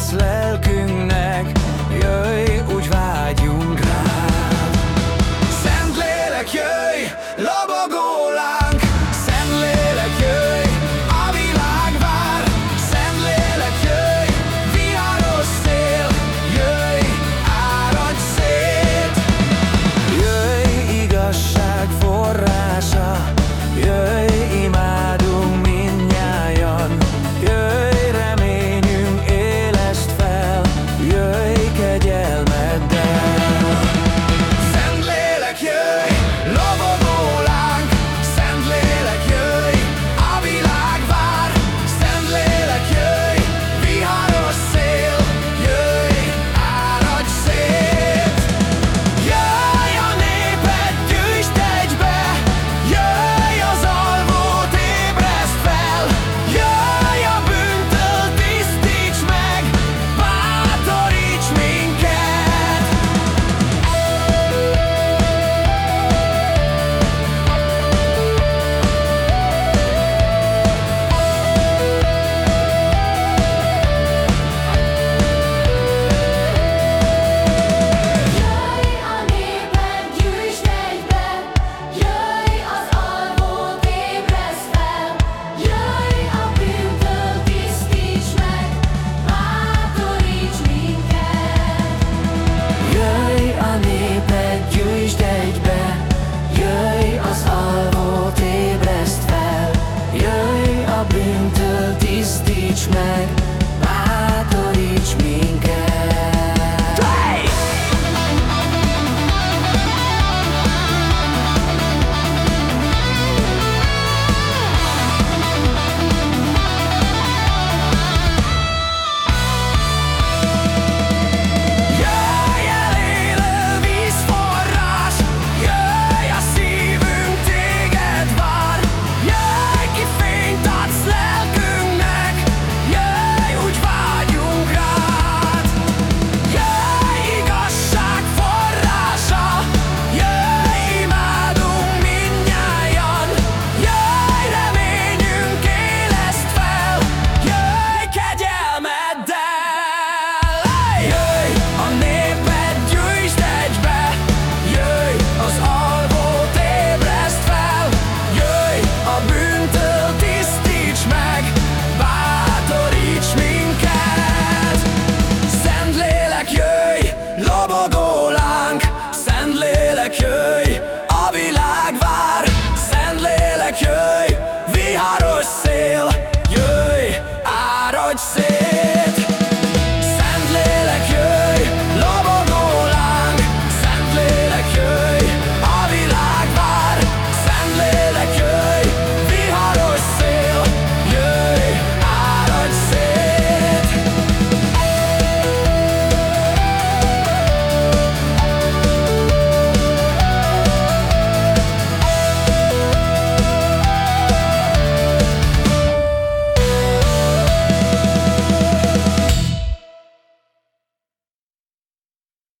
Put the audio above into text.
adsz lelkünknek, jöjj új much